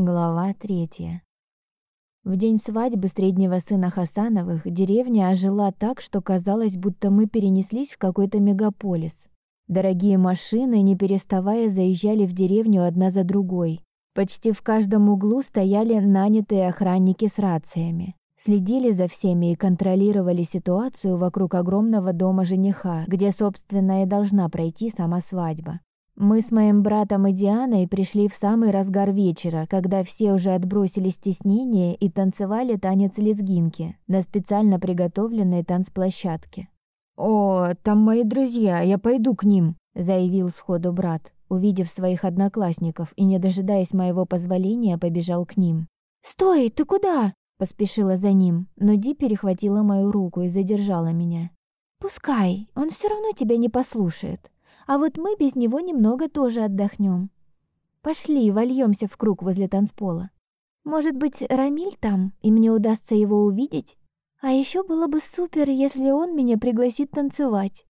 Глава третья. В день свадьбы среднего сына Хасановых деревня ожила так, что казалось, будто мы перенеслись в какой-то мегаполис. Дорогие машины, не переставая, заезжали в деревню одна за другой. Почти в каждом углу стояли нанятые охранники с рациями. Следили за всеми и контролировали ситуацию вокруг огромного дома жениха, где, собственно, и должна пройти сама свадьба. Мы с моим братом и Дианой пришли в самый разгар вечера, когда все уже отбросили стеснение и танцевали танец лезгинки на специально приготовленной танцплощадке. «О, там мои друзья, я пойду к ним», — заявил сходу брат, увидев своих одноклассников и, не дожидаясь моего позволения, побежал к ним. «Стой, ты куда?» — поспешила за ним, но Ди перехватила мою руку и задержала меня. «Пускай, он все равно тебя не послушает», а вот мы без него немного тоже отдохнем. Пошли, вольемся в круг возле танцпола. Может быть, Рамиль там, и мне удастся его увидеть? А еще было бы супер, если он меня пригласит танцевать.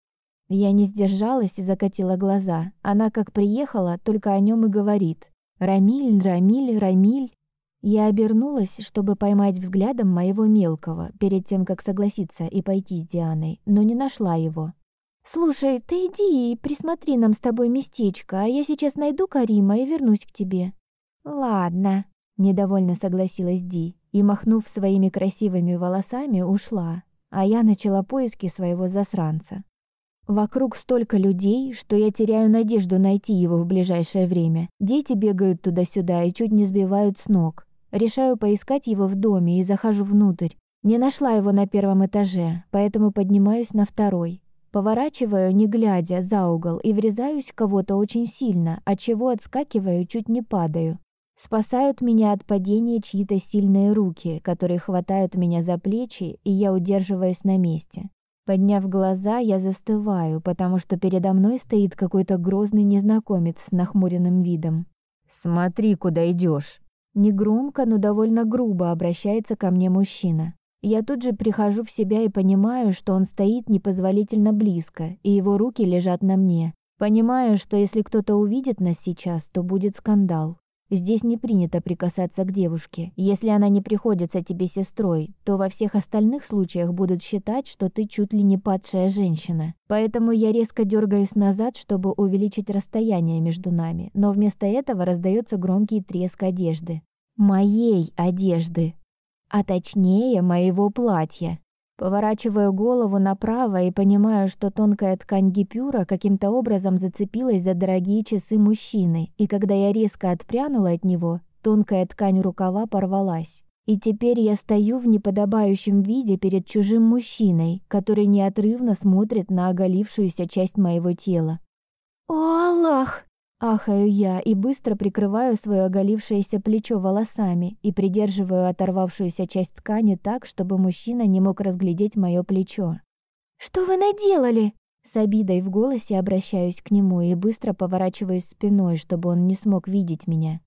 Я не сдержалась и закатила глаза. Она как приехала, только о нем и говорит. Рамиль, Рамиль, Рамиль. Я обернулась, чтобы поймать взглядом моего мелкого, перед тем, как согласиться и пойти с Дианой, но не нашла его. «Слушай, ты иди и присмотри нам с тобой местечко, а я сейчас найду Карима и вернусь к тебе». «Ладно», — недовольно согласилась Ди и, махнув своими красивыми волосами, ушла, а я начала поиски своего засранца. Вокруг столько людей, что я теряю надежду найти его в ближайшее время. Дети бегают туда-сюда и чуть не сбивают с ног. Решаю поискать его в доме и захожу внутрь. Не нашла его на первом этаже, поэтому поднимаюсь на второй. Поворачиваю, не глядя, за угол и врезаюсь в кого-то очень сильно, от чего отскакиваю, чуть не падаю. Спасают меня от падения чьи-то сильные руки, которые хватают меня за плечи, и я удерживаюсь на месте. Подняв глаза, я застываю, потому что передо мной стоит какой-то грозный незнакомец с нахмуренным видом. «Смотри, куда идешь. Негромко, но довольно грубо обращается ко мне мужчина. Я тут же прихожу в себя и понимаю, что он стоит непозволительно близко, и его руки лежат на мне. Понимаю, что если кто-то увидит нас сейчас, то будет скандал. Здесь не принято прикасаться к девушке. Если она не приходится тебе сестрой, то во всех остальных случаях будут считать, что ты чуть ли не падшая женщина. Поэтому я резко дергаюсь назад, чтобы увеличить расстояние между нами, но вместо этого раздается громкий треск одежды. Моей одежды а точнее моего платья. Поворачиваю голову направо и понимаю, что тонкая ткань гипюра каким-то образом зацепилась за дорогие часы мужчины, и когда я резко отпрянула от него, тонкая ткань рукава порвалась. И теперь я стою в неподобающем виде перед чужим мужчиной, который неотрывно смотрит на оголившуюся часть моего тела. «О, Аллах!» Ахаю я и быстро прикрываю свое оголившееся плечо волосами и придерживаю оторвавшуюся часть ткани так, чтобы мужчина не мог разглядеть мое плечо. «Что вы наделали?» С обидой в голосе обращаюсь к нему и быстро поворачиваюсь спиной, чтобы он не смог видеть меня.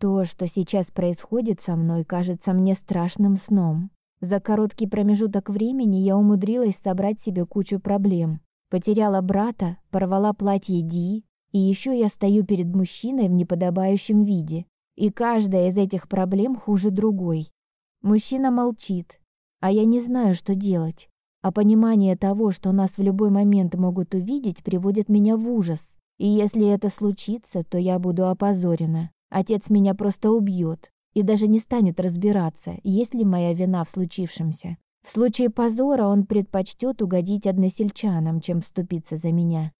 То, что сейчас происходит со мной, кажется мне страшным сном. За короткий промежуток времени я умудрилась собрать себе кучу проблем. Потеряла брата, порвала платье Ди, и еще я стою перед мужчиной в неподобающем виде, и каждая из этих проблем хуже другой. Мужчина молчит, а я не знаю, что делать. А понимание того, что нас в любой момент могут увидеть, приводит меня в ужас. И если это случится, то я буду опозорена. Отец меня просто убьет и даже не станет разбираться, есть ли моя вина в случившемся. В случае позора он предпочтет угодить односельчанам, чем вступиться за меня.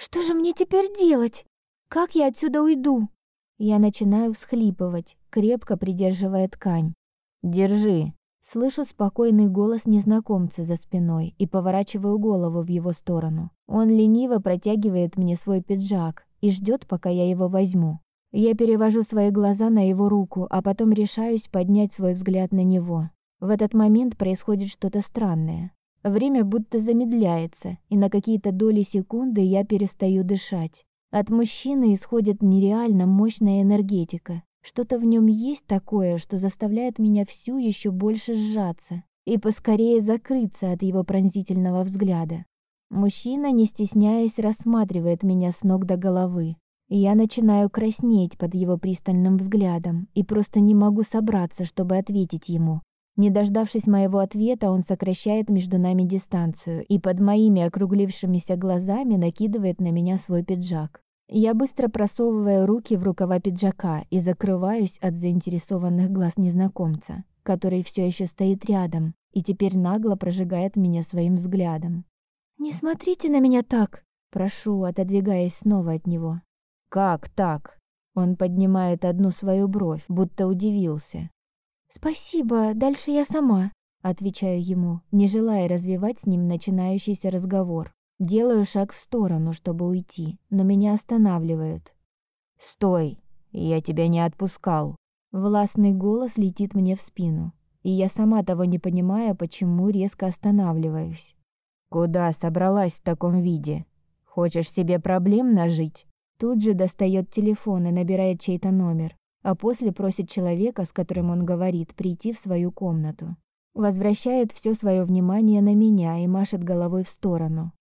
Что же мне теперь делать? Как я отсюда уйду? Я начинаю всхлипывать, крепко придерживая ткань. Держи. Слышу спокойный голос незнакомца за спиной и поворачиваю голову в его сторону. Он лениво протягивает мне свой пиджак и ждет, пока я его возьму. Я перевожу свои глаза на его руку, а потом решаюсь поднять свой взгляд на него. В этот момент происходит что-то странное. Время будто замедляется, и на какие-то доли секунды я перестаю дышать. От мужчины исходит нереально мощная энергетика. Что-то в нем есть такое, что заставляет меня всю еще больше сжаться и поскорее закрыться от его пронзительного взгляда. Мужчина, не стесняясь, рассматривает меня с ног до головы. Я начинаю краснеть под его пристальным взглядом и просто не могу собраться, чтобы ответить ему. Не дождавшись моего ответа, он сокращает между нами дистанцию и под моими округлившимися глазами накидывает на меня свой пиджак. Я быстро просовываю руки в рукава пиджака и закрываюсь от заинтересованных глаз незнакомца, который все еще стоит рядом и теперь нагло прожигает меня своим взглядом. «Не смотрите на меня так!» Прошу, отодвигаясь снова от него. «Как так?» Он поднимает одну свою бровь, будто удивился. «Спасибо, дальше я сама», — отвечаю ему, не желая развивать с ним начинающийся разговор. Делаю шаг в сторону, чтобы уйти, но меня останавливают. «Стой! Я тебя не отпускал!» Властный голос летит мне в спину, и я сама того не понимая, почему резко останавливаюсь. «Куда собралась в таком виде? Хочешь себе проблем нажить?» Тут же достает телефон и набирает чей-то номер, а после просит человека, с которым он говорит, прийти в свою комнату. Возвращает все свое внимание на меня и машет головой в сторону.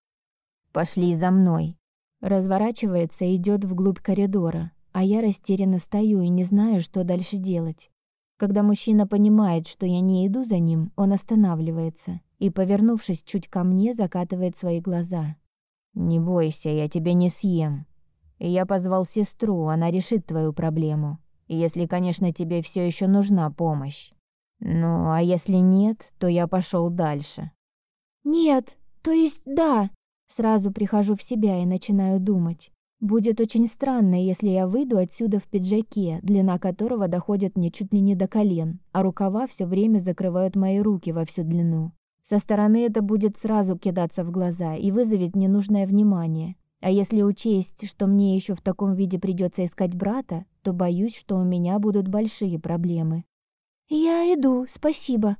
«Пошли за мной!» Разворачивается и идет вглубь коридора, а я растерянно стою и не знаю, что дальше делать. Когда мужчина понимает, что я не иду за ним, он останавливается и, повернувшись чуть ко мне, закатывает свои глаза. «Не бойся, я тебя не съем. Я позвал сестру, она решит твою проблему. Если, конечно, тебе все еще нужна помощь. Ну, а если нет, то я пошел дальше». «Нет, то есть да». Сразу прихожу в себя и начинаю думать. Будет очень странно, если я выйду отсюда в пиджаке, длина которого доходит мне чуть ли не до колен, а рукава все время закрывают мои руки во всю длину. Со стороны это будет сразу кидаться в глаза и вызовет ненужное внимание. А если учесть, что мне еще в таком виде придется искать брата, то боюсь, что у меня будут большие проблемы. «Я иду, спасибо».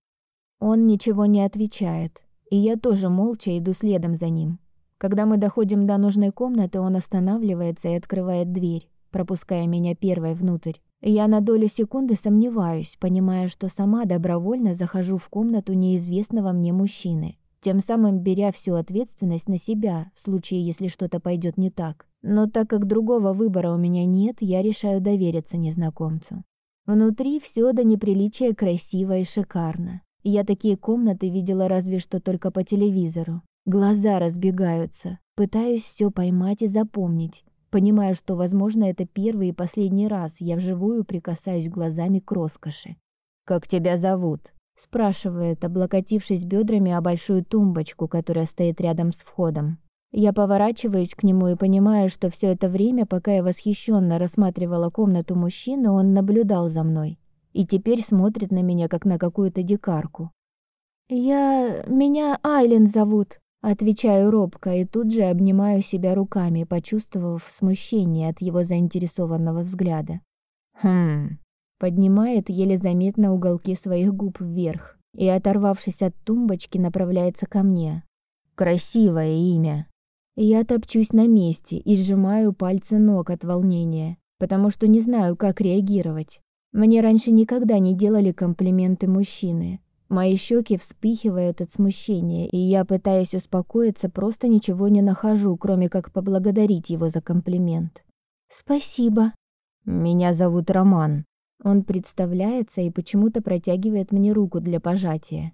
Он ничего не отвечает, и я тоже молча иду следом за ним. Когда мы доходим до нужной комнаты, он останавливается и открывает дверь, пропуская меня первой внутрь. Я на долю секунды сомневаюсь, понимая, что сама добровольно захожу в комнату неизвестного мне мужчины, тем самым беря всю ответственность на себя в случае, если что-то пойдет не так. Но так как другого выбора у меня нет, я решаю довериться незнакомцу. Внутри все до неприличия красиво и шикарно. Я такие комнаты видела разве что только по телевизору. Глаза разбегаются. Пытаюсь все поймать и запомнить. Понимаю, что, возможно, это первый и последний раз я вживую прикасаюсь глазами к роскоши. «Как тебя зовут?» — спрашивает, облокотившись бедрами о большую тумбочку, которая стоит рядом с входом. Я поворачиваюсь к нему и понимаю, что все это время, пока я восхищенно рассматривала комнату мужчины, он наблюдал за мной и теперь смотрит на меня, как на какую-то дикарку. «Я... меня Айлен зовут», Отвечаю робко и тут же обнимаю себя руками, почувствовав смущение от его заинтересованного взгляда. «Хм...» Поднимает еле заметно уголки своих губ вверх и, оторвавшись от тумбочки, направляется ко мне. «Красивое имя!» Я топчусь на месте и сжимаю пальцы ног от волнения, потому что не знаю, как реагировать. Мне раньше никогда не делали комплименты мужчины, Мои щеки вспыхивают от смущения, и я, пытаясь успокоиться, просто ничего не нахожу, кроме как поблагодарить его за комплимент. «Спасибо». «Меня зовут Роман». Он представляется и почему-то протягивает мне руку для пожатия.